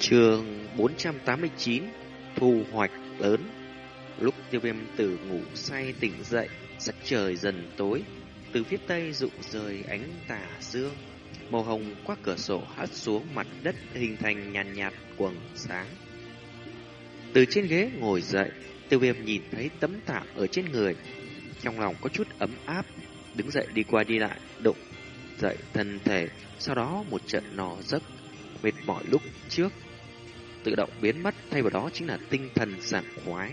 Trường 489 Thu hoạch lớn Lúc tiêu viêm tử ngủ say tỉnh dậy Sắc trời dần tối. Từ phía tây rụng rời ánh tà dương. Màu hồng qua cửa sổ hắt xuống mặt đất Hình thành nhàn nhạt, nhạt quầng sáng. Từ trên ghế ngồi dậy Tiêu viêm nhìn thấy tấm thảm ở trên người. Trong lòng có chút ấm áp Đứng dậy đi qua đi lại Động dậy thân thể. Sau đó một trận nò giấc Mệt mỏi lúc trước tự động biến mất, thay vào đó chính là tinh thần sảng khoái.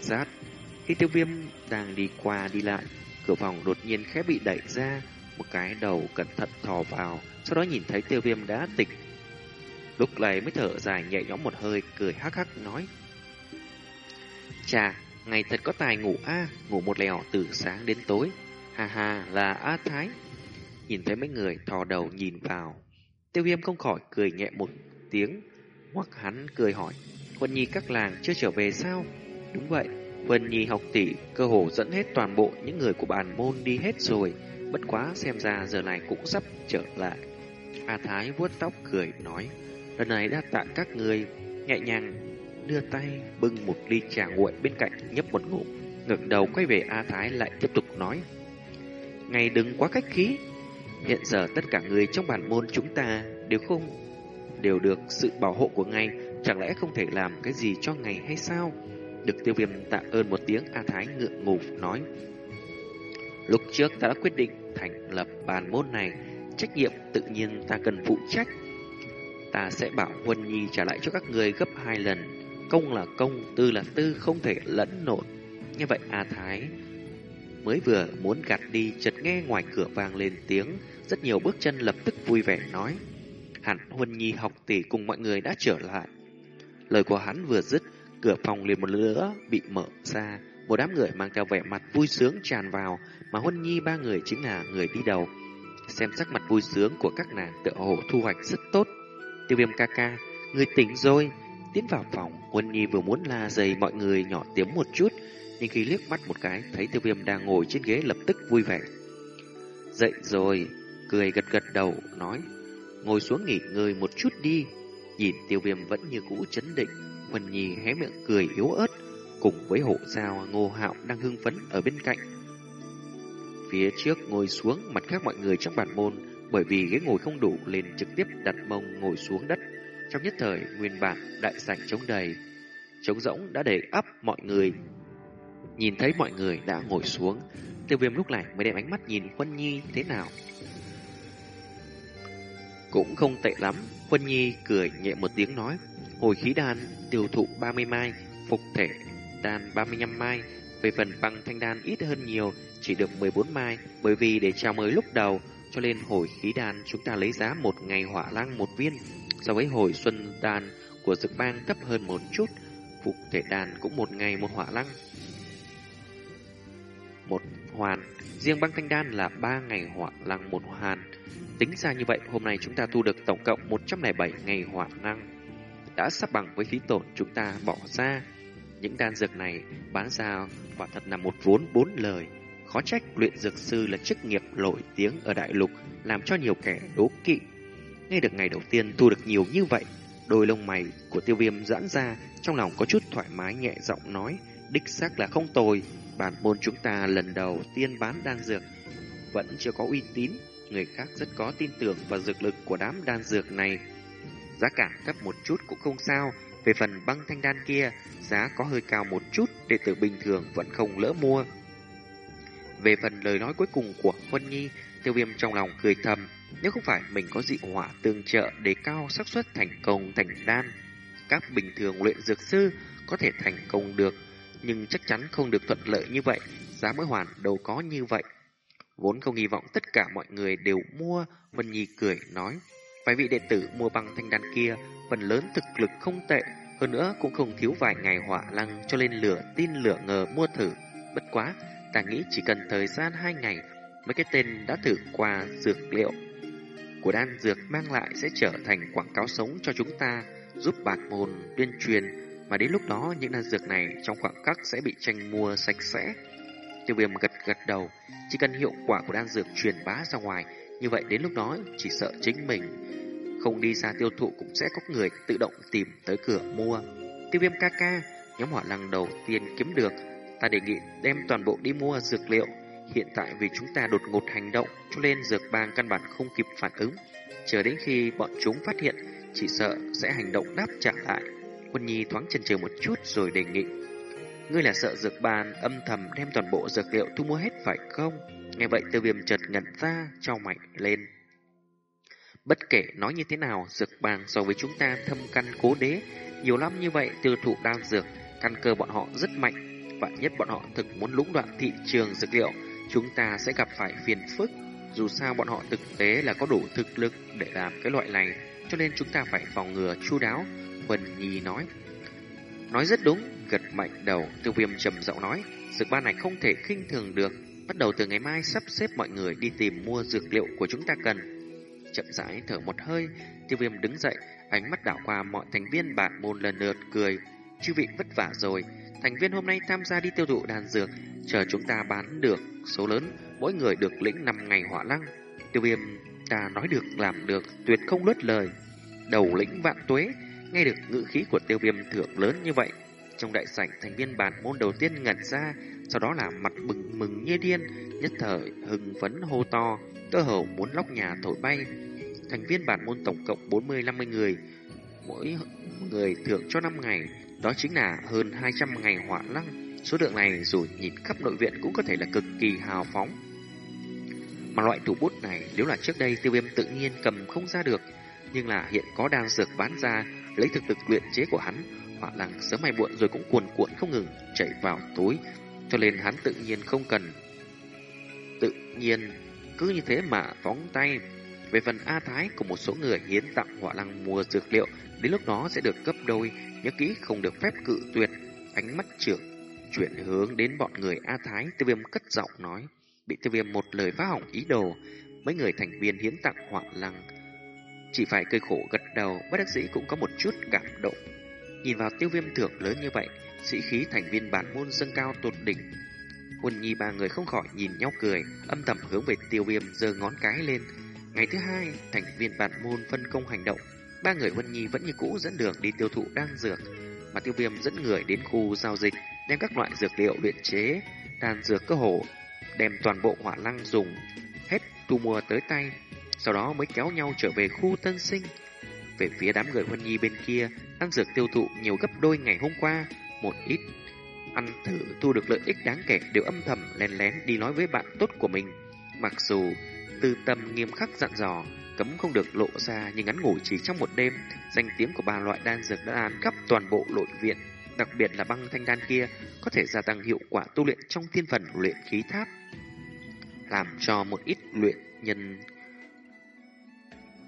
Giác khi tiêu viêm đang đi qua đi lại, cửa phòng đột nhiên khẽ bị đẩy ra, một cái đầu cẩn thận thò vào, sau đó nhìn thấy tiêu viêm đã tỉnh. Lúc này mới thở dài nhẹ nhõm một hơi, cười hắc hắc nói. Chà, ngày thật có tài ngủ a ngủ một lèo từ sáng đến tối. hà hà là A Thái. Nhìn thấy mấy người thò đầu nhìn vào. Tiêu viêm không khỏi cười nhẹ một tiếng, hoặc hắn cười hỏi, Huân Nhi các làng chưa trở về sao? Đúng vậy, Huân Nhi học tỷ cơ hồ dẫn hết toàn bộ những người của bàn môn đi hết rồi. Bất quá xem ra giờ này cũng sắp trở lại. A Thái vuốt tóc cười nói, lần này đã tạ các người nhẹ nhàng đưa tay bưng một ly trà nguội bên cạnh nhấp một ngụm, ngẩng đầu quay về A Thái lại tiếp tục nói, ngày đừng quá cách khí. Hiện giờ tất cả người trong bản môn chúng ta đều không đều được sự bảo hộ của ngài, chẳng lẽ không thể làm cái gì cho ngài hay sao? Được tiêu viêm tạ ơn một tiếng A Thái ngượng ngùng nói. Lúc trước ta đã quyết định thành lập bàn môn này, trách nhiệm tự nhiên ta cần phụ trách. Ta sẽ bảo Huân Nhi trả lại cho các người gấp hai lần. Công là công, tư là tư, không thể lẫn lộn. Như vậy A Thái mới vừa muốn gạt đi, chợt nghe ngoài cửa vang lên tiếng, rất nhiều bước chân lập tức vui vẻ nói hẳn Huân Nhi học tỷ cùng mọi người đã trở lại. Lời của hắn vừa dứt, cửa phòng liền một lửa bị mở ra, một đám người mang theo vẻ mặt vui sướng tràn vào, mà Huân Nhi ba người chính là người đi đầu. Xem sắc mặt vui sướng của các nàng tựa hồ thu hoạch rất tốt. Tiêu viêm ca ca, người tỉnh rồi. Tiến vào phòng, Huân Nhi vừa muốn la dày mọi người nhỏ tiếng một chút, nhưng khi liếc mắt một cái, thấy tiêu viêm đang ngồi trên ghế lập tức vui vẻ. Dậy rồi, cười gật gật đầu, nói ngồi xuống nghỉ ngơi một chút đi. Nhìn tiêu viêm vẫn như cũ chấn định, Huân Nhi hé miệng cười yếu ớt, cùng với hộ sao ngô hạo đang hưng phấn ở bên cạnh. Phía trước ngồi xuống, mặt khác mọi người trong bản môn, bởi vì ghế ngồi không đủ liền trực tiếp đặt mông ngồi xuống đất. Trong nhất thời, nguyên bản đại sảnh trống đầy, trống rỗng đã để ấp mọi người. Nhìn thấy mọi người đã ngồi xuống, tiêu viêm lúc này mới đem ánh mắt nhìn Huân Nhi thế nào. Cũng không tệ lắm, vân Nhi cười nhẹ một tiếng nói, hồi khí đan tiêu thụ 30 mai, phục thể đan 35 mai, về phần băng thanh đan ít hơn nhiều, chỉ được 14 mai, bởi vì để chào mới lúc đầu, cho nên hồi khí đan chúng ta lấy giá một ngày hỏa lăng một viên, so với hồi xuân đan của dược bang thấp hơn một chút, phục thể đan cũng một ngày một hỏa lăng. Một hoàn, riêng băng thanh đan là ba ngày hỏa lăng một hoàn, Tính ra như vậy, hôm nay chúng ta thu được tổng cộng 107 ngày hỏa năng. Đã sắp bằng với phí tổn chúng ta bỏ ra. Những đan dược này bán ra quả thật là một vốn bốn lời. Khó trách luyện dược sư là chức nghiệp nổi tiếng ở đại lục, làm cho nhiều kẻ đố kỵ. Nghe được ngày đầu tiên thu được nhiều như vậy, đôi lông mày của tiêu viêm giãn ra, trong lòng có chút thoải mái nhẹ giọng nói, đích xác là không tồi, bản môn chúng ta lần đầu tiên bán đan dược, vẫn chưa có uy tín, người khác rất có tin tưởng vào dược lực của đám đan dược này. Giá cả thấp một chút cũng không sao, về phần băng thanh đan kia, giá có hơi cao một chút, đệ tử bình thường vẫn không lỡ mua. Về phần lời nói cuối cùng của Huân Nhi, tiêu viêm trong lòng cười thầm, nếu không phải mình có dị hỏa tương trợ để cao xác suất thành công thành đan, các bình thường luyện dược sư có thể thành công được, nhưng chắc chắn không được thuận lợi như vậy, giá mỗi hoàn đâu có như vậy. Vốn không hy vọng tất cả mọi người đều mua, Vân Nhi cười nói. Vài vị đệ tử mua bằng thanh đan kia, phần lớn thực lực không tệ, hơn nữa cũng không thiếu vài ngày hỏa lăng cho lên lửa tin lửa ngờ mua thử. Bất quá, ta nghĩ chỉ cần thời gian hai ngày, mấy cái tên đã thử qua dược liệu của đan dược mang lại sẽ trở thành quảng cáo sống cho chúng ta, giúp bạc môn tuyên truyền, mà đến lúc đó những đan dược này trong khoảng khắc sẽ bị tranh mua sạch sẽ. Tiêu viêm gật gật đầu, chỉ cần hiệu quả của đan dược truyền bá ra ngoài, như vậy đến lúc đó chỉ sợ chính mình không đi ra tiêu thụ cũng sẽ có người tự động tìm tới cửa mua. Tiêu viêm ca ca, nhóm hỏa lăng đầu tiên kiếm được, ta đề nghị đem toàn bộ đi mua dược liệu. Hiện tại vì chúng ta đột ngột hành động, cho nên dược bang căn bản không kịp phản ứng. Chờ đến khi bọn chúng phát hiện, chỉ sợ sẽ hành động đáp trả lại. Quân Nhi thoáng chần chừ một chút rồi đề nghị. Ngươi là sợ dược bàn âm thầm đem toàn bộ dược liệu thu mua hết phải không? Nghe vậy tiêu viêm chợt ngẩn ra, trao mạnh lên. Bất kể nói như thế nào, dược bàn so với chúng ta thâm căn cố đế, nhiều năm như vậy tiêu thụ đan dược, căn cơ bọn họ rất mạnh. Vạn nhất bọn họ thực muốn lũng đoạn thị trường dược liệu, chúng ta sẽ gặp phải phiền phức. Dù sao bọn họ thực tế là có đủ thực lực để làm cái loại này, cho nên chúng ta phải phòng ngừa chu đáo. Huân Nhi nói. Nói rất đúng, gật mạnh đầu, tiêu viêm trầm giọng nói, dược ban này không thể khinh thường được. Bắt đầu từ ngày mai sắp xếp mọi người đi tìm mua dược liệu của chúng ta cần. Chậm rãi thở một hơi, tiêu viêm đứng dậy, ánh mắt đảo qua mọi thành viên bạn môn lần lượt cười. Chư vị vất vả rồi, thành viên hôm nay tham gia đi tiêu thụ đàn dược, chờ chúng ta bán được số lớn, mỗi người được lĩnh 5 ngày hỏa lăng. Tiêu viêm ta nói được làm được, tuyệt không lướt lời. Đầu lĩnh vạn tuế, nghe được ngữ khí của tiêu viêm thưởng lớn như vậy. Trong đại sảnh, thành viên bản môn đầu tiên ngẩn ra, sau đó là mặt bừng mừng như điên, nhất thời hưng phấn hô to, cơ hồ muốn lóc nhà thổi bay. Thành viên bản môn tổng cộng 40-50 người, mỗi người thưởng cho 5 ngày, đó chính là hơn 200 ngày hỏa lăng. Số lượng này dù nhìn khắp nội viện cũng có thể là cực kỳ hào phóng. Mà loại thủ bút này nếu là trước đây tiêu viêm tự nhiên cầm không ra được, nhưng là hiện có đan dược bán ra, lấy thực lực luyện chế của hắn, họa lăng sớm hay muộn rồi cũng cuồn cuộn không ngừng chạy vào tối, cho nên hắn tự nhiên không cần. Tự nhiên cứ như thế mà phóng tay. Về phần A Thái của một số người hiến tặng họa lăng mua dược liệu, đến lúc đó sẽ được cấp đôi, nhớ kỹ không được phép cự tuyệt. Ánh mắt trưởng chuyển hướng đến bọn người A Thái, tiêu viêm cất giọng nói. Bị tiêu viêm một lời phá hỏng ý đồ, mấy người thành viên hiến tặng họa lăng. Chỉ phải cười khổ gật đầu, bất đắc dĩ cũng có một chút cảm động. Nhìn vào tiêu viêm thưởng lớn như vậy, sĩ khí thành viên bản môn dâng cao tột đỉnh. Huân Nhi ba người không khỏi nhìn nhau cười, âm thầm hướng về tiêu viêm giơ ngón cái lên. Ngày thứ hai, thành viên bản môn phân công hành động. Ba người Huân Nhi vẫn như cũ dẫn đường đi tiêu thụ đan dược, mà tiêu viêm dẫn người đến khu giao dịch, đem các loại dược liệu luyện chế, đan dược cơ hồ, đem toàn bộ hỏa lăng dùng, hết thu mua tới tay, sau đó mới kéo nhau trở về khu tân sinh. Về phía đám người Huân Nhi bên kia, đan dược tiêu thụ nhiều gấp đôi ngày hôm qua, một ít ăn thử thu được lợi ích đáng kể đều âm thầm lén lén đi nói với bạn tốt của mình. Mặc dù tư tâm nghiêm khắc dặn dò, cấm không được lộ ra nhưng ngắn ngủi chỉ trong một đêm, danh tiếng của ba loại đan dược đã lan khắp toàn bộ nội viện, đặc biệt là băng thanh đan kia có thể gia tăng hiệu quả tu luyện trong thiên phần luyện khí tháp, làm cho một ít luyện nhân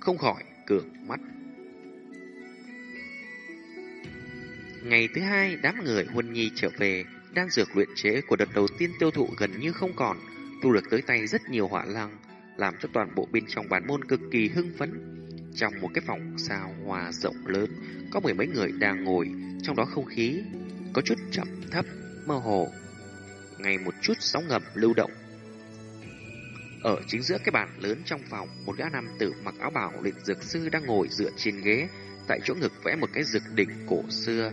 không khỏi cường mắt. Ngày thứ hai, đám người Huân Nhi trở về, đan dược luyện chế của đợt đầu tiên tiêu thụ gần như không còn, thu được tới tay rất nhiều hỏa lăng, làm cho toàn bộ bên trong bán môn cực kỳ hưng phấn. Trong một cái phòng sao hòa rộng lớn, có mười mấy người đang ngồi, trong đó không khí có chút chậm thấp, mơ hồ, ngày một chút sóng ngầm lưu động. Ở chính giữa cái bàn lớn trong phòng, một gã nam tử mặc áo bào luyện dược sư đang ngồi dựa trên ghế, tại chỗ ngực vẽ một cái dược đỉnh cổ xưa,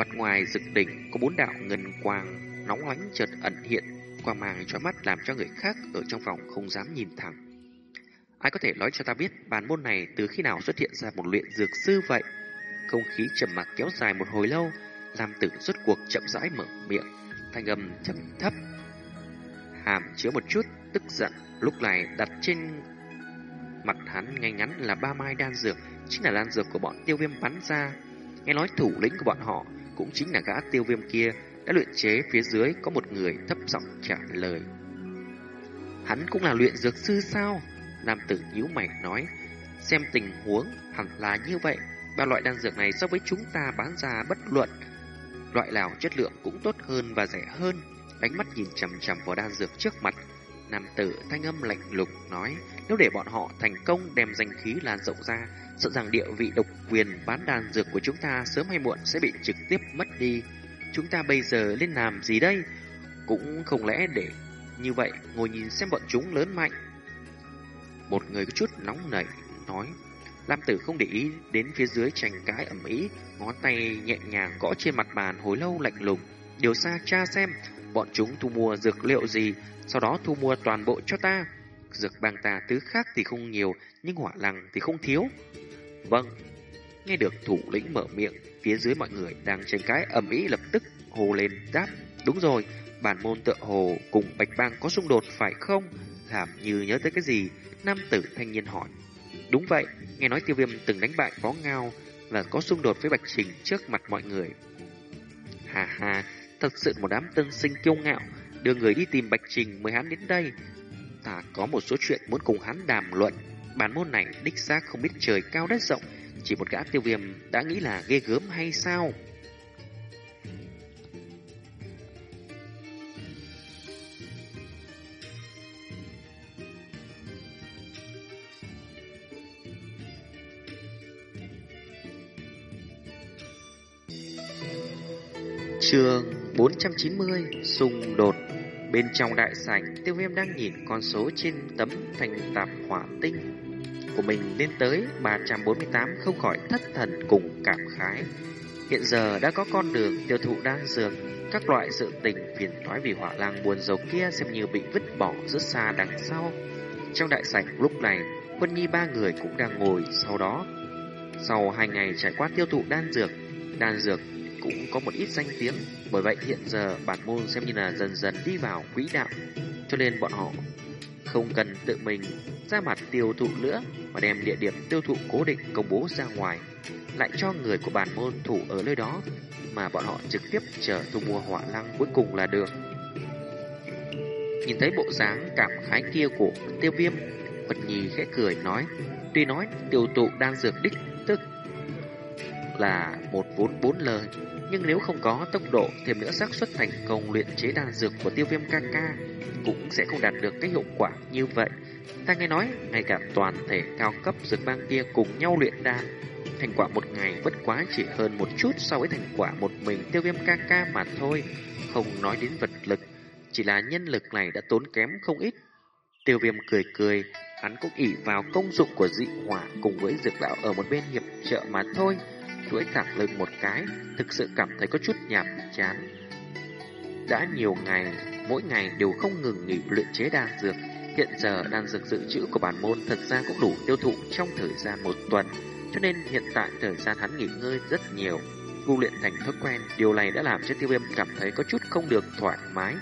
Mặt ngoài rực đỉnh có bốn đạo ngân quang nóng ánh chợt ẩn hiện, quang mang cho mắt làm cho người khác ở trong phòng không dám nhìn thẳng. Ai có thể nói cho ta biết bản môn này từ khi nào xuất hiện ra một luyện dược sư vậy? Không khí trầm mặc kéo dài một hồi lâu, làm tử rốt cuộc chậm rãi mở miệng, thanh âm trầm thấp. Hàm chứa một chút tức giận, lúc này đặt trên mặt hắn ngay ngắn là ba mai đan dược, chính là đan dược của bọn tiêu viêm bắn ra. Nghe nói thủ lĩnh của bọn họ cũng chính là gã tiêu viêm kia đã luyện chế phía dưới có một người thấp giọng trả lời. Hắn cũng là luyện dược sư sao? Nam tử nhíu mày nói, xem tình huống hẳn là như vậy. Ba loại đan dược này so với chúng ta bán ra bất luận. Loại nào chất lượng cũng tốt hơn và rẻ hơn. Ánh mắt nhìn chằm chằm vào đan dược trước mặt. Nam tử thanh âm lạnh lùng nói, nếu để bọn họ thành công đem danh khí lan rộng ra, sợ rằng địa vị độc quyền bán đan dược của chúng ta sớm hay muộn sẽ bị trực tiếp mất đi. Chúng ta bây giờ lên làm gì đây? Cũng không lẽ để như vậy ngồi nhìn xem bọn chúng lớn mạnh. Một người có chút nóng nảy nói, Lam Tử không để ý đến phía dưới tranh cái ẩm ý, ngón tay nhẹ nhàng gõ trên mặt bàn hồi lâu lạnh lùng. Điều xa cha xem, bọn chúng thu mua dược liệu gì, sau đó thu mua toàn bộ cho ta. Dược bang ta thứ khác thì không nhiều, nhưng hỏa lăng thì không thiếu. Vâng, nghe được thủ lĩnh mở miệng, phía dưới mọi người đang tranh cái ẩm ý lập tức hồ lên đáp. Đúng rồi, bản môn tựa hồ cùng bạch bang có xung đột phải không? Làm như nhớ tới cái gì? Nam tử thanh niên hỏi. Đúng vậy, nghe nói tiêu viêm từng đánh bại có ngao là có xung đột với Bạch Trình trước mặt mọi người. Hà hà, thật sự một đám tân sinh kiêu ngạo, đưa người đi tìm Bạch Trình mới hắn đến đây. Ta có một số chuyện muốn cùng hắn đàm luận. Bản môn này đích xác không biết trời cao đất rộng, chỉ một gã tiêu viêm đã nghĩ là ghê gớm hay sao? Trường 490 Xung đột. Bên trong đại sảnh, Tiêu viêm đang nhìn con số trên tấm thành tạp hỏa tinh. Của mình lên tới 348 Không khỏi thất thần cùng cảm khái. Hiện giờ đã có con đường tiêu thụ đan dược Các loại sự tình phiền toái vì hỏa lang buồn dầu kia Xem như bị vứt bỏ rất xa đằng sau. Trong đại sảnh lúc này, Quân nhi ba người cũng đang ngồi Sau đó. Sau hai ngày trải qua tiêu thụ đan dược Đan dược cũng có một ít danh tiếng, bởi vậy hiện giờ bản môn xem như là dần dần đi vào quỹ đạo, cho nên bọn họ không cần tự mình ra mặt tiêu thụ nữa mà đem địa điểm tiêu thụ cố định công bố ra ngoài, lại cho người của bản môn thủ ở nơi đó mà bọn họ trực tiếp chờ thu mua hỏa lăng cuối cùng là được. Nhìn thấy bộ dáng cảm khái kia của tiêu viêm, Vật Nhi khẽ cười nói, tuy nói tiêu thụ đang dược đích tức là một vốn bốn lời nhưng nếu không có tốc độ thêm nữa xác suất thành công luyện chế đan dược của tiêu viêm ca ca cũng sẽ không đạt được cái hiệu quả như vậy. Ta nghe nói, ngay cả toàn thể cao cấp dược bang kia cùng nhau luyện đan, thành quả một ngày bất quá chỉ hơn một chút so với thành quả một mình tiêu viêm ca ca mà thôi, không nói đến vật lực, chỉ là nhân lực này đã tốn kém không ít. Tiêu viêm cười cười, hắn cũng ỉ vào công dụng của dị hỏa cùng với dược lão ở một bên hiệp trợ mà thôi duỗi thẳng lưng một cái, thực sự cảm thấy có chút nhàm chán. Đã nhiều ngày, mỗi ngày đều không ngừng nghỉ luyện chế đan dược. Hiện giờ đan dược dự trữ của bản môn thật ra cũng đủ tiêu thụ trong thời gian một tuần, cho nên hiện tại thời gian hắn nghỉ ngơi rất nhiều. Tu luyện thành thói quen, điều này đã làm cho tiêu viêm cảm thấy có chút không được thoải mái.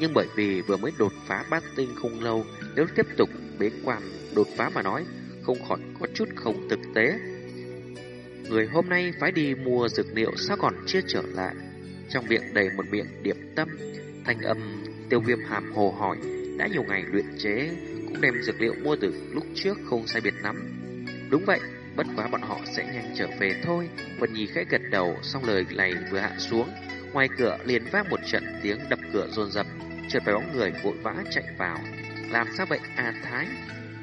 Nhưng bởi vì vừa mới đột phá bát tinh không lâu, nếu tiếp tục bế quan đột phá mà nói, không khỏi có chút không thực tế. Người hôm nay phải đi mua dược liệu sao còn chưa trở lại? Trong miệng đầy một miệng điểm tâm, Thanh âm tiêu viêm hàm hồ hỏi, Đã nhiều ngày luyện chế, Cũng đem dược liệu mua từ lúc trước không sai biệt lắm. Đúng vậy, Bất quá bọn họ sẽ nhanh trở về thôi. Vân Nhi khẽ gật đầu, Xong lời này vừa hạ xuống. Ngoài cửa liền vang một trận tiếng đập cửa rồn rập, Chợt phải bóng người vội vã chạy vào. Làm sao vậy, A Thái?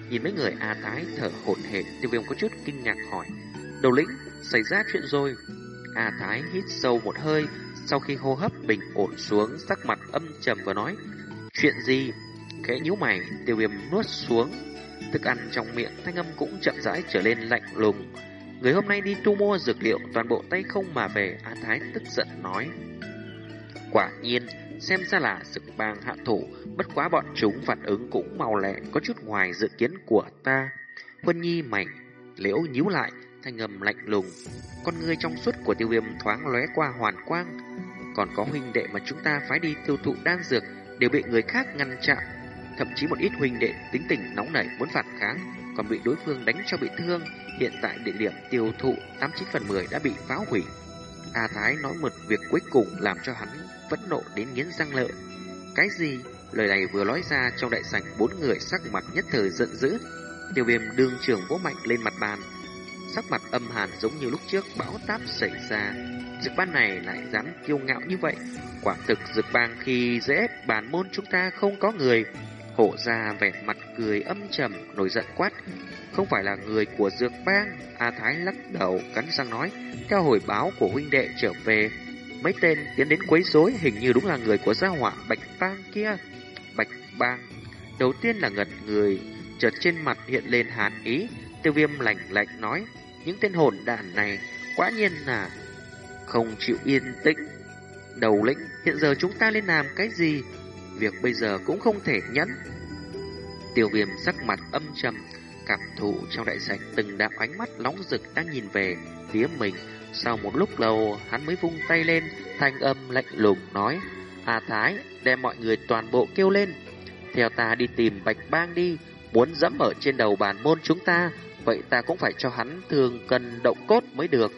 Nhìn mấy người A Thái thở hổn hển, Tiêu viêm có chút kinh ngạc hỏi. Đầu lĩnh xảy ra chuyện rồi. A Thái hít sâu một hơi, sau khi hô hấp bình ổn xuống, sắc mặt âm trầm và nói, chuyện gì? Khẽ nhíu mày, tiêu viêm nuốt xuống. Thức ăn trong miệng thanh âm cũng chậm rãi trở lên lạnh lùng. Người hôm nay đi tu mua dược liệu toàn bộ tay không mà về, A Thái tức giận nói. Quả nhiên, xem ra là sự bang hạ thủ, bất quá bọn chúng phản ứng cũng màu lẹ, có chút ngoài dự kiến của ta. Quân Nhi mảnh, liễu nhíu lại, thanh âm lạnh lùng. Con người trong suốt của tiêu viêm thoáng lóe qua hoàn quang. Còn có huynh đệ mà chúng ta phải đi tiêu thụ đan dược đều bị người khác ngăn chặn. Thậm chí một ít huynh đệ tính tình nóng nảy muốn phản kháng, còn bị đối phương đánh cho bị thương. Hiện tại địa điểm tiêu thụ 89 phần 10 đã bị phá hủy. A Thái nói một việc cuối cùng làm cho hắn phẫn nộ đến nghiến răng lợi. Cái gì? Lời này vừa nói ra trong đại sảnh bốn người sắc mặt nhất thời giận dữ. Tiêu viêm đương trường vỗ mạnh lên mặt bàn, sắc mặt âm hàn giống như lúc trước bão táp xảy ra. Dược ban này lại dám kiêu ngạo như vậy. Quả thực dược bang khi dễ bản môn chúng ta không có người. Hổ ra vẻ mặt cười âm trầm, nổi giận quát. Không phải là người của dược bang. A Thái lắc đầu, cắn răng nói. Theo hồi báo của huynh đệ trở về, mấy tên tiến đến quấy rối hình như đúng là người của gia hỏa Bạch Bang kia. Bạch Bang. Đầu tiên là ngật người, chợt trên mặt hiện lên hàn ý, Tiêu viêm lạnh lạnh nói, những tên hồn đàn này quả nhiên là không chịu yên tĩnh. Đầu lĩnh, hiện giờ chúng ta lên làm cái gì? Việc bây giờ cũng không thể nhẫn. Tiêu viêm sắc mặt âm trầm, cảm thụ trong đại sảnh từng đạo ánh mắt nóng rực đang nhìn về phía mình. Sau một lúc lâu, hắn mới vung tay lên, thanh âm lạnh lùng nói, Hà Thái, đem mọi người toàn bộ kêu lên. Theo ta đi tìm Bạch Bang đi, muốn dẫm ở trên đầu bàn môn chúng ta, vậy ta cũng phải cho hắn thường cần động cốt mới được.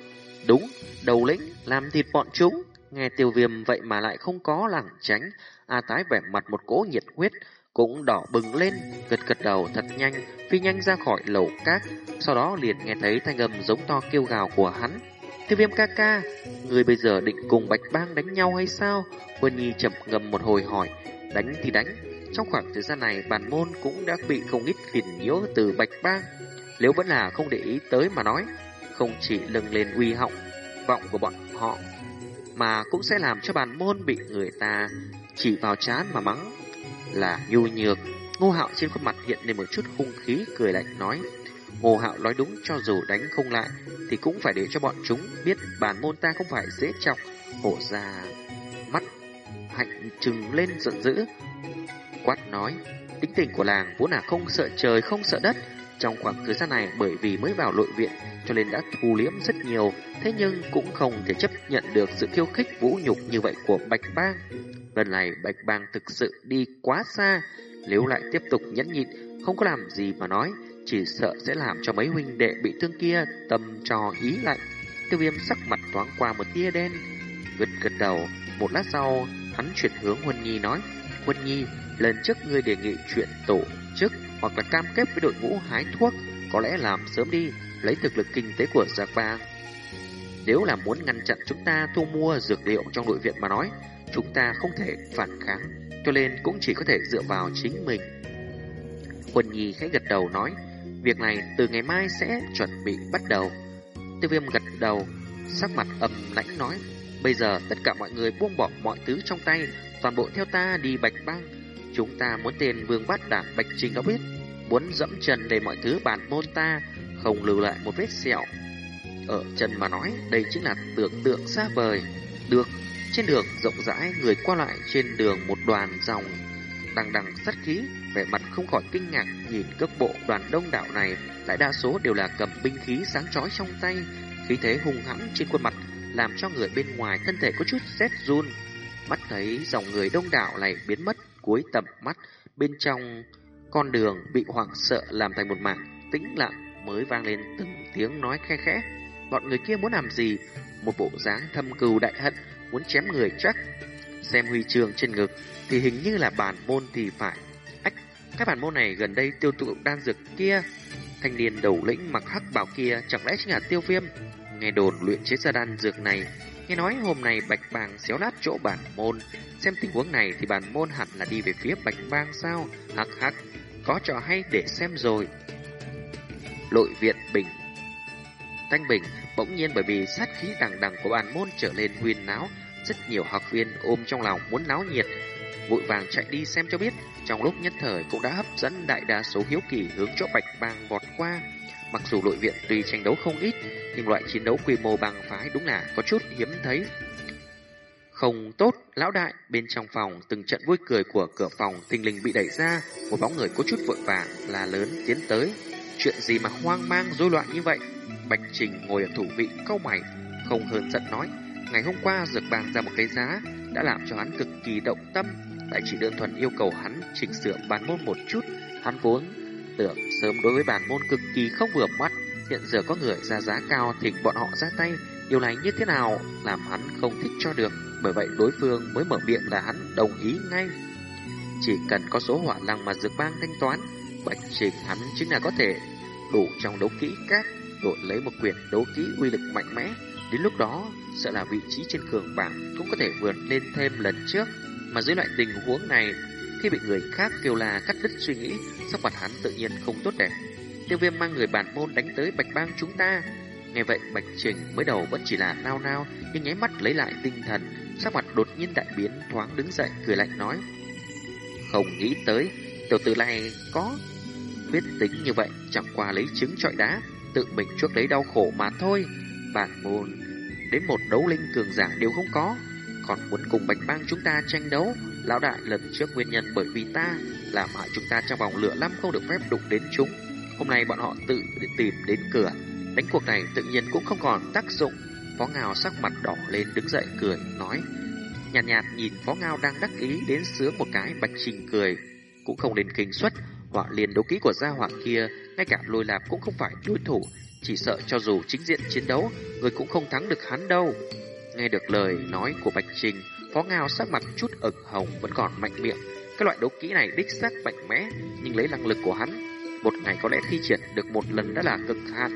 Đúng, đầu lĩnh, làm thịt bọn chúng. Nghe tiêu viêm vậy mà lại không có lẳng tránh, A tái vẻ mặt một cỗ nhiệt huyết, cũng đỏ bừng lên, gật gật đầu thật nhanh, phi nhanh ra khỏi lầu cát, sau đó liền nghe thấy thanh âm giống to kêu gào của hắn. Tiêu viêm ca ca, người bây giờ định cùng Bạch Bang đánh nhau hay sao? quân Nhi chậm ngầm một hồi hỏi, đánh thì đánh. Trong khoảng thời gian này, bản môn cũng đã bị không ít phiền nhiễu từ Bạch Bang. Nếu vẫn là không để ý tới mà nói, không chỉ lưng lên uy họng, vọng của bọn họ, mà cũng sẽ làm cho bản môn bị người ta chỉ vào chán mà mắng là nhu nhược. Ngô Hạo trên khuôn mặt hiện lên một chút hung khí cười lạnh nói. Ngô Hạo nói đúng cho dù đánh không lại thì cũng phải để cho bọn chúng biết bản môn ta không phải dễ chọc. Hổ ra mắt hạnh trừng lên giận dữ. Quát nói, tính tình của làng vốn là không sợ trời không sợ đất. Trong khoảng thời gian này bởi vì mới vào nội viện cho nên đã thu liếm rất nhiều, thế nhưng cũng không thể chấp nhận được sự khiêu khích vũ nhục như vậy của Bạch Bang. Lần này Bạch Bang thực sự đi quá xa, nếu lại tiếp tục nhẫn nhịn, không có làm gì mà nói, chỉ sợ sẽ làm cho mấy huynh đệ bị thương kia tâm trò ý lạnh. Tiêu viêm sắc mặt thoáng qua một tia đen, gật gật đầu, một lát sau, hắn chuyển hướng Huân Nhi nói, Huân Nhi, lần trước ngươi đề nghị chuyện tổ hoặc là cam kết với đội ngũ hái thuốc, có lẽ làm sớm đi, lấy thực lực kinh tế của Giặc Vàng. Nếu là muốn ngăn chặn chúng ta thu mua dược liệu trong nội viện mà nói, chúng ta không thể phản kháng, cho nên cũng chỉ có thể dựa vào chính mình. Quân Nhi khẽ gật đầu nói, việc này từ ngày mai sẽ chuẩn bị bắt đầu. Tiêu viêm gật đầu, sắc mặt âm lãnh nói, bây giờ tất cả mọi người buông bỏ mọi thứ trong tay, toàn bộ theo ta đi bạch băng. Chúng ta muốn tên vương bát đảng bạch trình có biết, muốn dẫm chân để mọi thứ bản môn ta, không lưu lại một vết sẹo. Ở chân mà nói, đây chính là tưởng tượng xa vời. Được, trên đường rộng rãi, người qua lại trên đường một đoàn dòng đằng đằng sát khí, vẻ mặt không khỏi kinh ngạc nhìn cước bộ đoàn đông đảo này, lại đa số đều là cầm binh khí sáng chói trong tay, khí thế hung hãn trên khuôn mặt làm cho người bên ngoài thân thể có chút rét run. Mắt thấy dòng người đông đảo này biến mất cuối tầm mắt, bên trong con đường bị hoảng sợ làm thành một mảng tĩnh lặng mới vang lên từng tiếng nói khe khẽ. Bọn người kia muốn làm gì? Một bộ dáng thâm cừu đại hận muốn chém người chắc. Xem huy chương trên ngực thì hình như là bản môn thì phải. Ách, các bản môn này gần đây tiêu thụ đan dược kia. Thanh niên đầu lĩnh mặc hắc bảo kia chẳng lẽ chính là tiêu viêm. Nghe đồn luyện chế ra đan dược này, nghe nói hôm nay bạch bàng xéo nát chỗ bản môn. Xem tình huống này thì bản môn hẳn là đi về phía bạch bang sao? Hắc hắc, có trò hay để xem rồi. Lội viện bình Thanh Bình bỗng nhiên bởi vì sát khí đằng đằng của bản môn trở lên huyên náo, rất nhiều học viên ôm trong lòng muốn náo nhiệt, vội vàng chạy đi xem cho biết, trong lúc nhất thời cũng đã hấp dẫn đại đa số hiếu kỳ hướng chỗ Bạch Bang vọt qua. Mặc dù nội viện tuy tranh đấu không ít, nhưng loại chiến đấu quy mô bằng phái đúng là có chút hiếm thấy. Không tốt, lão đại, bên trong phòng từng trận vui cười của cửa phòng tinh linh bị đẩy ra, một bóng người có chút vội vàng là lớn tiến tới. Chuyện gì mà hoang mang rối loạn như vậy? Bạch Trình ngồi ở thủ vị câu mày, không hơn giận nói. Ngày hôm qua dược bang ra một cái giá đã làm cho hắn cực kỳ động tâm, lại chỉ đơn thuần yêu cầu hắn chỉnh sửa bản môn một chút. Hắn vốn tưởng sớm đối với bản môn cực kỳ không vừa mắt, hiện giờ có người ra giá cao thì bọn họ ra tay. Điều này như thế nào làm hắn không thích cho được, bởi vậy đối phương mới mở miệng là hắn đồng ý ngay. Chỉ cần có số hỏa lăng mà dược bang thanh toán, Bạch Trình hắn chính là có thể đủ trong đấu kỹ các đội lấy một quyền đấu kỹ uy lực mạnh mẽ. Đến lúc đó, sẽ là vị trí trên cường bảng cũng có thể vượt lên thêm lần trước. Mà dưới loại tình huống này, khi bị người khác kêu là cắt đứt suy nghĩ, sắc mặt hắn tự nhiên không tốt đẹp. Tiêu viêm mang người bản môn đánh tới bạch bang chúng ta. Nghe vậy Bạch Trình mới đầu vẫn chỉ là nao nao, nhưng nháy mắt lấy lại tinh thần, sắc mặt đột nhiên đại biến thoáng đứng dậy cười lạnh nói. Không nghĩ tới, tiểu tử này có huyết tính như vậy chẳng qua lấy trứng trọi đá, tự mình chuốc lấy đau khổ mà thôi. Bản môn đến một đấu linh cường giả đều không có, còn muốn cùng bạch bang chúng ta tranh đấu. Lão đại lần trước nguyên nhân bởi vì ta làm hại chúng ta trong vòng lửa lắm không được phép đụng đến chúng. Hôm nay bọn họ tự tìm đến cửa, đánh cuộc này tự nhiên cũng không còn tác dụng. Phó Ngao sắc mặt đỏ lên đứng dậy cười, nói nhàn nhạt, nhạt nhìn Phó Ngao đang đắc ý đến sướng một cái bạch trình cười, cũng không đến kinh suất, họa liền đấu kỹ của gia họa kia, ngay cả lôi lạp cũng không phải đối thủ, chỉ sợ cho dù chính diện chiến đấu, người cũng không thắng được hắn đâu. Nghe được lời nói của Bạch Trình, Phó Ngao sắc mặt chút ửng hồng vẫn còn mạnh miệng. Cái loại đấu kỹ này đích xác mạnh mẽ, nhưng lấy năng lực của hắn, một ngày có lẽ thi triển được một lần đã là cực hạn.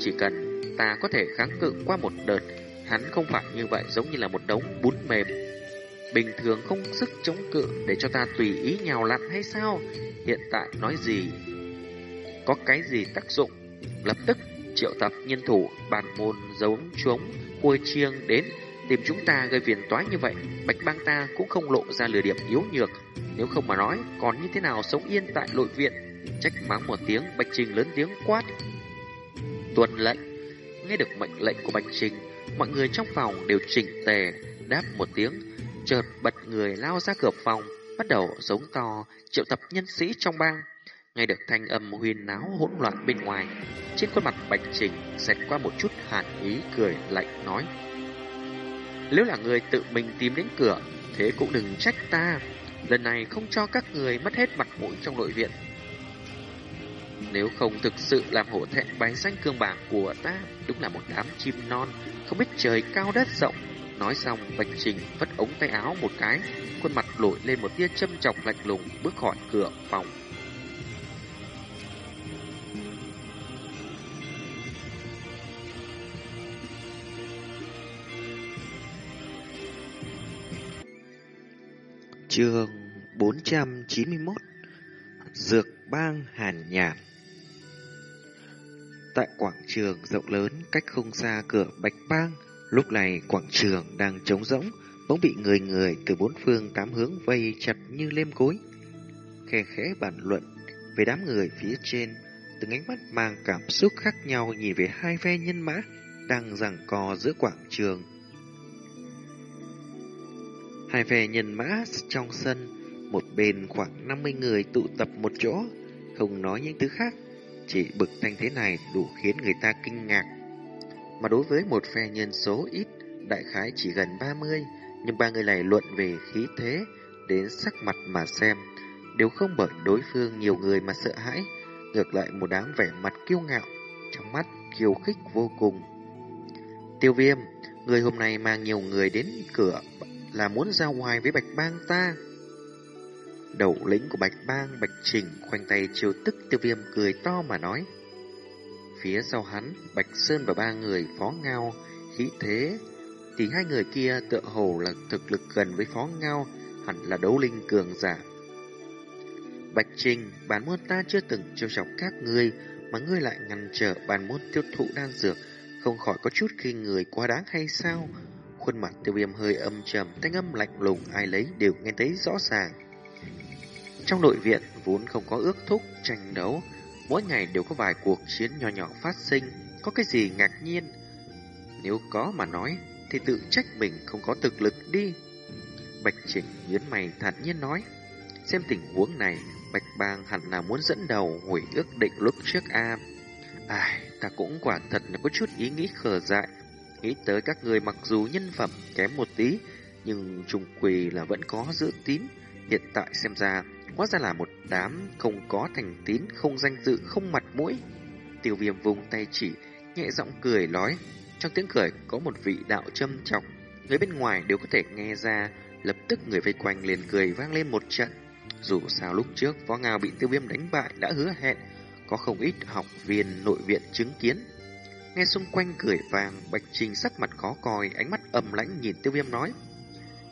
Chỉ cần ta có thể kháng cự qua một đợt, hắn không phải như vậy giống như là một đống bún mềm bình thường không sức chống cự để cho ta tùy ý nhào lặn hay sao? Hiện tại nói gì? Có cái gì tác dụng? Lập tức triệu tập nhân thủ bàn môn giống chuống cua chiêng đến tìm chúng ta gây phiền toái như vậy. Bạch bang ta cũng không lộ ra lừa điểm yếu nhược. Nếu không mà nói, còn như thế nào sống yên tại nội viện? Trách mắng một tiếng, Bạch Trình lớn tiếng quát. Tuần lệnh, nghe được mệnh lệnh của Bạch Trình, mọi người trong phòng đều chỉnh tề, đáp một tiếng chợt bật người lao ra cửa phòng, bắt đầu giống to, triệu tập nhân sĩ trong bang. Nghe được thanh âm huyền náo hỗn loạn bên ngoài, trên khuôn mặt Bạch Trình xẹt qua một chút hàn ý cười lạnh nói. Nếu là người tự mình tìm đến cửa, thế cũng đừng trách ta. Lần này không cho các người mất hết mặt mũi trong nội viện. Nếu không thực sự làm hổ thẹn bái danh cương bảng của ta, đúng là một đám chim non, không biết trời cao đất rộng, Nói xong, Bạch Trình vất ống tay áo một cái, khuôn mặt nổi lên một tia châm chọc lạnh lùng bước khỏi cửa phòng. Chương 491 Dược bang hàn nhàn Tại quảng trường rộng lớn cách không xa cửa Bạch Bang Lúc này quảng trường đang trống rỗng, bỗng bị người người từ bốn phương tám hướng vây chặt như lêm cối. Khe khẽ bàn luận về đám người phía trên, từng ánh mắt mang cảm xúc khác nhau nhìn về hai phe nhân mã đang giằng co giữa quảng trường. Hai phe nhân mã trong sân, một bên khoảng 50 người tụ tập một chỗ, không nói những thứ khác, chỉ bực thanh thế này đủ khiến người ta kinh ngạc mà đối với một phe nhân số ít, đại khái chỉ gần 30, nhưng ba người này luận về khí thế, đến sắc mặt mà xem, đều không bởi đối phương nhiều người mà sợ hãi, ngược lại một đám vẻ mặt kiêu ngạo, trong mắt kiêu khích vô cùng. Tiêu viêm, người hôm nay mang nhiều người đến cửa là muốn ra ngoài với bạch bang ta. Đầu lĩnh của bạch bang bạch trình khoanh tay chiều tức tiêu viêm cười to mà nói. Phía sau hắn, Bạch Sơn và ba người phó ngao, khí thế, thì hai người kia tựa hồ là thực lực gần với phó ngao, hẳn là đấu linh cường giả. Bạch Trình, bản môn ta chưa từng trêu chọc các ngươi, mà ngươi lại ngăn trở bản môn tiêu thụ đan dược, không khỏi có chút khi người quá đáng hay sao? Khuôn mặt tiêu viêm hơi âm trầm, thanh âm lạnh lùng ai lấy đều nghe thấy rõ ràng. Trong nội viện vốn không có ước thúc tranh đấu, Mỗi ngày đều có vài cuộc chiến nhỏ nhỏ phát sinh, có cái gì ngạc nhiên? Nếu có mà nói, thì tự trách mình không có thực lực đi. Bạch Trình nhớn mày thản nhiên nói, xem tình huống này, Bạch Bang hẳn là muốn dẫn đầu hủy ước định lúc trước a. Ai, ta cũng quả thật là có chút ý nghĩ khờ dại, nghĩ tới các người mặc dù nhân phẩm kém một tí, nhưng trùng quỳ là vẫn có giữ tín. Hiện tại xem ra, Hóa ra là một đám không có thành tín, không danh dự, không mặt mũi. Tiêu viêm vùng tay chỉ, nhẹ giọng cười nói. Trong tiếng cười có một vị đạo châm chọc Người bên ngoài đều có thể nghe ra, lập tức người vây quanh liền cười vang lên một trận. Dù sao lúc trước võ Ngao bị tiêu viêm đánh bại đã hứa hẹn, có không ít học viên nội viện chứng kiến. Nghe xung quanh cười vàng, Bạch Trình sắc mặt khó coi, ánh mắt ầm lãnh nhìn tiêu viêm nói.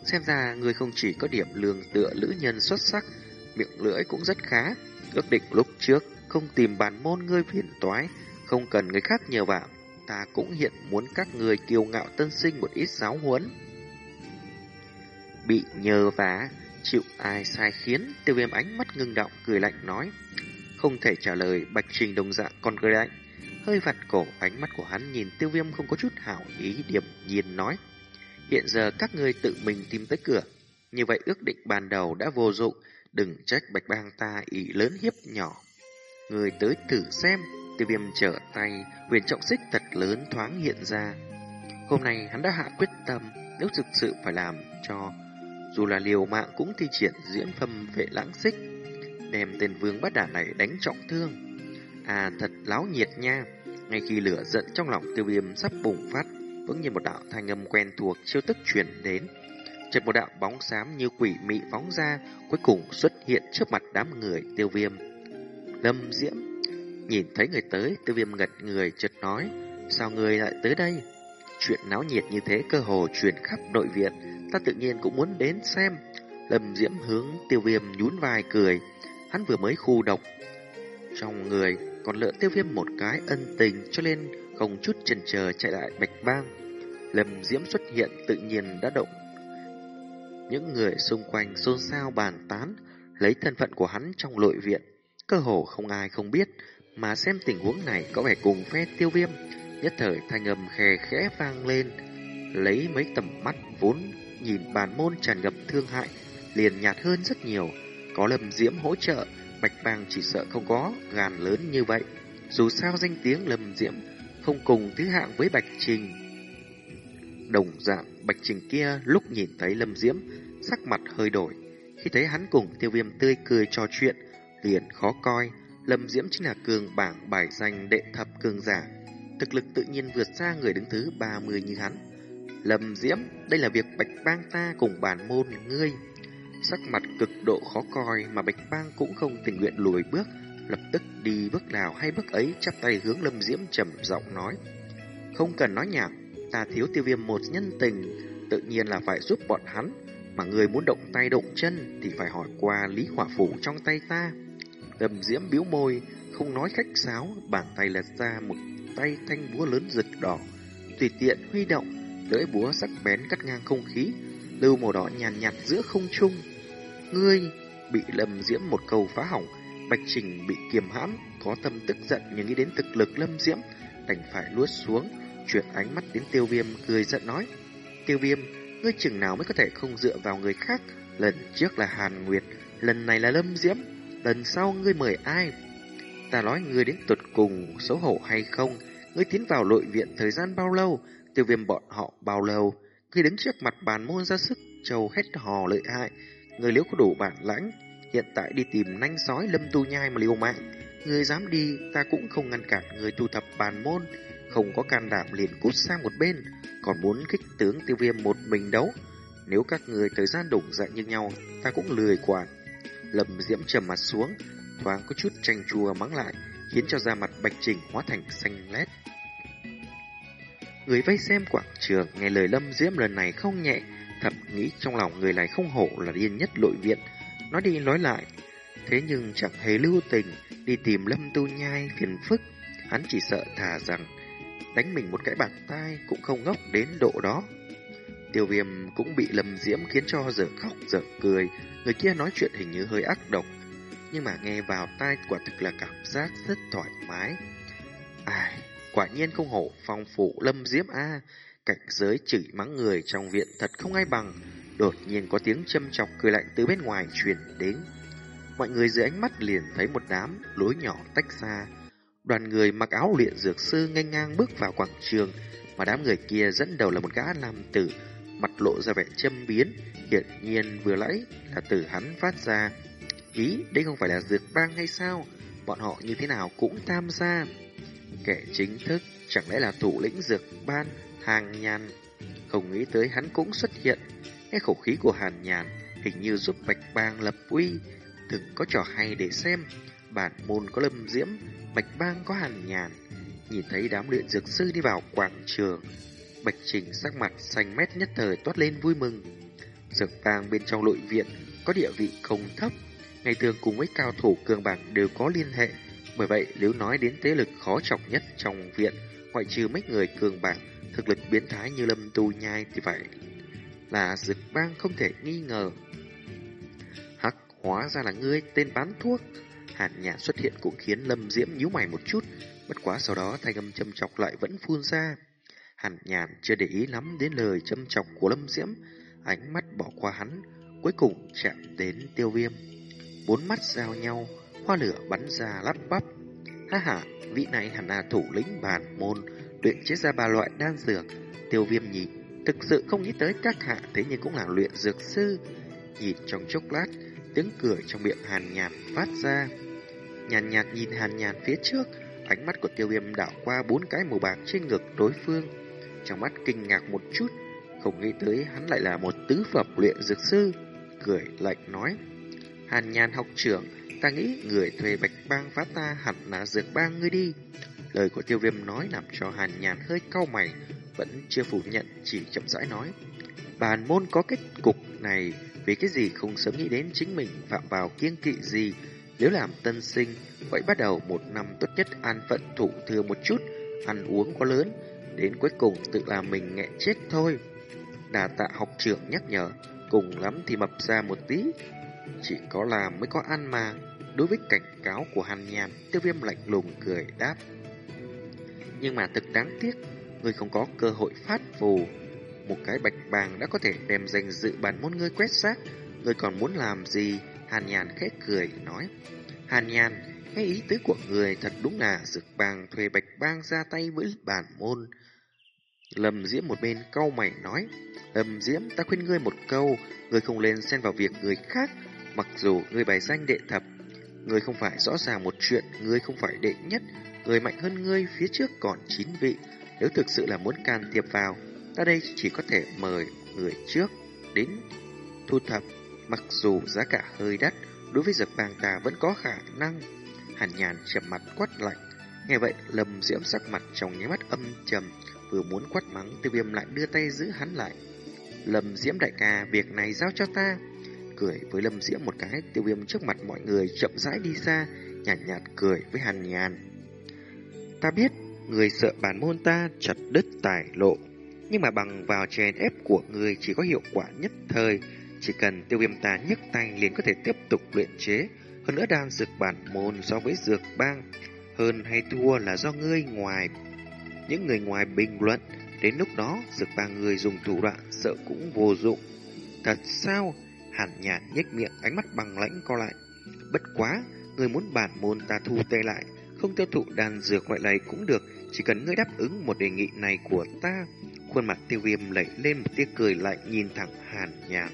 Xem ra người không chỉ có điểm lường tựa lữ nhân xuất sắc, miệng lưỡi cũng rất khá. Ước định lúc trước, không tìm bản môn ngươi phiền toái, không cần người khác nhờ vào. Ta cũng hiện muốn các người kiêu ngạo tân sinh một ít giáo huấn. Bị nhờ vả, chịu ai sai khiến, tiêu viêm ánh mắt ngưng động, cười lạnh nói. không thể trả lời Bạch Trình đồng dạng còn cười lạnh. Hơi vặn cổ, ánh mắt của hắn nhìn tiêu viêm không có chút hảo ý điểm nhiên nói. Hiện giờ các ngươi tự mình tìm tới cửa. Như vậy ước định ban đầu đã vô dụng, đừng trách bạch bang ta ý lớn hiếp nhỏ. Người tới thử xem, tiêu viêm trở tay, huyền trọng xích thật lớn thoáng hiện ra. Hôm nay hắn đã hạ quyết tâm, nếu thực sự phải làm cho, dù là liều mạng cũng thi triển diễn phâm vệ lãng xích, đem tên vương bát đản này đánh trọng thương. À thật láo nhiệt nha, ngay khi lửa giận trong lòng tiêu viêm sắp bùng phát, bỗng nhiên một đạo thanh âm quen thuộc chiêu tức truyền đến. Chợt một đạo bóng xám như quỷ mị phóng ra, cuối cùng xuất hiện trước mặt đám người tiêu viêm. Lâm Diễm nhìn thấy người tới, tiêu viêm ngật người chợt nói, sao người lại tới đây? Chuyện náo nhiệt như thế cơ hồ truyền khắp nội viện, ta tự nhiên cũng muốn đến xem. Lâm Diễm hướng tiêu viêm nhún vai cười, hắn vừa mới khu độc. Trong người còn lựa tiêu viêm một cái ân tình cho nên không chút chần chờ chạy lại bạch bang. Lâm Diễm xuất hiện tự nhiên đã động. Những người xung quanh xôn xao bàn tán, lấy thân phận của hắn trong nội viện. Cơ hồ không ai không biết, mà xem tình huống này có vẻ cùng phe tiêu viêm. Nhất thời thanh âm khe khẽ vang lên, lấy mấy tầm mắt vốn nhìn bàn môn tràn ngập thương hại, liền nhạt hơn rất nhiều. Có Lâm Diễm hỗ trợ, Bạch Bang chỉ sợ không có gan lớn như vậy. Dù sao danh tiếng Lâm Diễm không cùng thứ hạng với Bạch Trình. Đồng dạng Bạch Trình kia lúc nhìn thấy Lâm Diễm, sắc mặt hơi đổi. Khi thấy hắn cùng tiêu viêm tươi cười trò chuyện, liền khó coi. Lâm Diễm chính là cường bảng bài danh đệ thập cường giả. Thực lực tự nhiên vượt xa người đứng thứ 30 như hắn. Lâm Diễm, đây là việc Bạch Bang ta cùng bản môn ngươi. Sắc mặt cực độ khó coi mà Bạch Bang cũng không tình nguyện lùi bước, lập tức đi bước nào hay bước ấy chắp tay hướng Lâm Diễm trầm giọng nói. Không cần nói nhảm, ta thiếu tiêu viêm một nhân tình, tự nhiên là phải giúp bọn hắn, mà người muốn động tay động chân thì phải hỏi qua lý hỏa phủ trong tay ta. Lâm Diễm biếu môi, không nói khách sáo, bàn tay lật ra một tay thanh búa lớn rực đỏ, tùy tiện huy động, lưỡi búa sắc bén cắt ngang không khí, lưu màu đỏ nhàn nhạt, nhạt giữa không trung. Ngươi bị Lâm Diễm một câu phá hỏng, Bạch Trình bị kiềm hãm, có tâm tức giận nhưng nghĩ đến thực lực Lâm Diễm, đành phải luốt xuống, chuyển ánh mắt đến Tiêu Viêm cười giận nói: "Tiêu Viêm, ngươi chừng nào mới có thể không dựa vào người khác? Lần trước là Hàn Nguyệt, lần này là Lâm Diễm, lần sau ngươi mời ai?" Ta nói ngươi đến tuột cùng xấu hổ hay không? Ngươi tiến vào nội viện thời gian bao lâu? Tiêu viêm bọn họ bao lâu? Ngươi đứng trước mặt bàn môn ra sức, trầu hét hò lợi hại. Người nếu có đủ bản lãnh, hiện tại đi tìm nanh sói lâm tu nhai mà liều mạng. Người dám đi, ta cũng không ngăn cản người thu thập bàn môn. Không có can đảm liền cút sang một bên, còn muốn kích tướng tiêu viêm một mình đấu. Nếu các người thời gian đủng dạng như nhau, ta cũng lười quản. Lâm diễm trầm mặt xuống, thoáng có chút tranh chua mắng lại, khiến cho da mặt bạch trình hóa thành xanh lét. Người vây xem quảng trường nghe lời Lâm Diễm lần này không nhẹ, thậm nghĩ trong lòng người này không hổ là điên nhất lội viện. Nói đi nói lại, thế nhưng chẳng hề lưu tình đi tìm Lâm Tu Nhai phiền phức, hắn chỉ sợ thà rằng đánh mình một cái bàn tay cũng không ngốc đến độ đó. Tiêu viêm cũng bị Lâm Diễm khiến cho dở khóc dở cười, người kia nói chuyện hình như hơi ác độc, nhưng mà nghe vào tai quả thực là cảm giác rất thoải mái. Ai, quả nhiên không hổ phong phủ lâm diễm a cảnh giới chửi mắng người trong viện thật không ai bằng. Đột nhiên có tiếng châm chọc cười lạnh từ bên ngoài truyền đến. Mọi người dưới ánh mắt liền thấy một đám lối nhỏ tách xa. Đoàn người mặc áo luyện dược sư nhanh ngang bước vào quảng trường, mà đám người kia dẫn đầu là một gã nam tử, mặt lộ ra vẻ châm biến, hiển nhiên vừa nãy là từ hắn phát ra. Ý, đây không phải là dược bang hay sao? Bọn họ như thế nào cũng tham gia. Kẻ chính thức chẳng lẽ là thủ lĩnh dược ban Hàng Nhàn. Không nghĩ tới hắn cũng xuất hiện. cái khẩu khí của Hàn Nhàn hình như giúp Bạch Bang lập uy. Từng có trò hay để xem. Bản môn có lâm diễm, Bạch Bang có Hàn Nhàn. Nhìn thấy đám luyện dược sư đi vào quảng trường. Bạch Trình sắc mặt xanh mét nhất thời toát lên vui mừng. Dược bang bên trong nội viện có địa vị không thấp ngày thường cùng với cao thủ cường bảng đều có liên hệ. Bởi vậy, nếu nói đến thế lực khó chọc nhất trong viện, ngoại trừ mấy người cường bảng, thực lực biến thái như lâm tu nhai thì phải là dực bang không thể nghi ngờ. Hắc, hóa ra là ngươi tên bán thuốc. Hàn nhạn xuất hiện cũng khiến Lâm Diễm nhíu mày một chút, bất quá sau đó thanh âm châm chọc lại vẫn phun ra. Hàn nhàn chưa để ý lắm đến lời châm chọc của Lâm Diễm, ánh mắt bỏ qua hắn, cuối cùng chạm đến tiêu viêm. Bốn mắt giao nhau, hoa lửa bắn ra lắp bắp. Ha ha, vị này hẳn là thủ lĩnh bàn môn, luyện chế ra ba loại đan dược. Tiêu viêm nhị, thực sự không nghĩ tới các hạ thế nhưng cũng là luyện dược sư. Nhìn trong chốc lát, tiếng cười trong miệng hàn nhàn phát ra. Nhàn nhạt nhìn hàn nhàn phía trước, ánh mắt của tiêu viêm đảo qua bốn cái màu bạc trên ngực đối phương. Trong mắt kinh ngạc một chút, không nghĩ tới hắn lại là một tứ phẩm luyện dược sư. Cười lạnh nói, hàn nhàn học trưởng, ta nghĩ người thuê bạch bang phá ta hẳn là dược bang ngươi đi. Lời của tiêu viêm nói làm cho hàn nhàn hơi cau mày, vẫn chưa phủ nhận, chỉ chậm rãi nói. bàn môn có kết cục này, vì cái gì không sớm nghĩ đến chính mình phạm vào kiêng kỵ gì. Nếu làm tân sinh, vậy bắt đầu một năm tốt nhất an phận thủ thừa một chút, ăn uống có lớn, đến cuối cùng tự làm mình nghẹn chết thôi. Đà tạ học trưởng nhắc nhở, cùng lắm thì mập ra một tí, chỉ có làm mới có ăn mà. Đối với cảnh cáo của Hàn Nhàn, tiêu viêm lạnh lùng cười đáp. Nhưng mà thực đáng tiếc, người không có cơ hội phát phù. Một cái bạch bàng đã có thể đem danh dự bản môn ngươi quét xác. Ngươi còn muốn làm gì? Hàn Nhàn khẽ cười nói. Hàn Nhàn, nghe ý tứ của người thật đúng là dược bàng thuê bạch bang ra tay với bản môn. Lâm Diễm một bên câu mày nói. Lâm Diễm, ta khuyên ngươi một câu, ngươi không lên xen vào việc người khác, mặc dù ngươi bài danh đệ thập. Ngươi không phải rõ ràng một chuyện, ngươi không phải đệ nhất, người mạnh hơn ngươi phía trước còn chín vị. Nếu thực sự là muốn can thiệp vào, ta đây chỉ có thể mời người trước đến thu thập. Mặc dù giá cả hơi đắt, đối với giật bàng ta vẫn có khả năng. Hàn nhàn chậm mặt quát lạnh. Nghe vậy, Lâm Diễm sắc mặt trong nháy mắt âm trầm, vừa muốn quát mắng, tiêu viêm lại đưa tay giữ hắn lại. Lâm Diễm đại ca, việc này giao cho ta. Cười với Lâm Diễm một cái, tiêu viêm trước mặt mọi người chậm rãi đi xa, nhàn nhạt, nhạt cười với Hàn Nhàn. Ta biết, người sợ bản môn ta chặt đứt tài lộ, nhưng mà bằng vào chèn ép của người chỉ có hiệu quả nhất thời, chỉ cần tiêu viêm ta nhấc tay liền có thể tiếp tục luyện chế, hơn nữa đan dược bản môn so với dược bang, hơn hay thua là do ngươi ngoài. Những người ngoài bình luận, đến lúc đó dược bang người dùng thủ đoạn sợ cũng vô dụng. Thật sao? Hàn nhạt nhếch miệng ánh mắt bằng lãnh co lại. Bất quá, người muốn bản môn ta thu tay lại, không tiêu thụ đan dược loại này cũng được, chỉ cần ngươi đáp ứng một đề nghị này của ta. Khuôn mặt tiêu viêm lẩy lên một tia cười lạnh nhìn thẳng hàn nhàn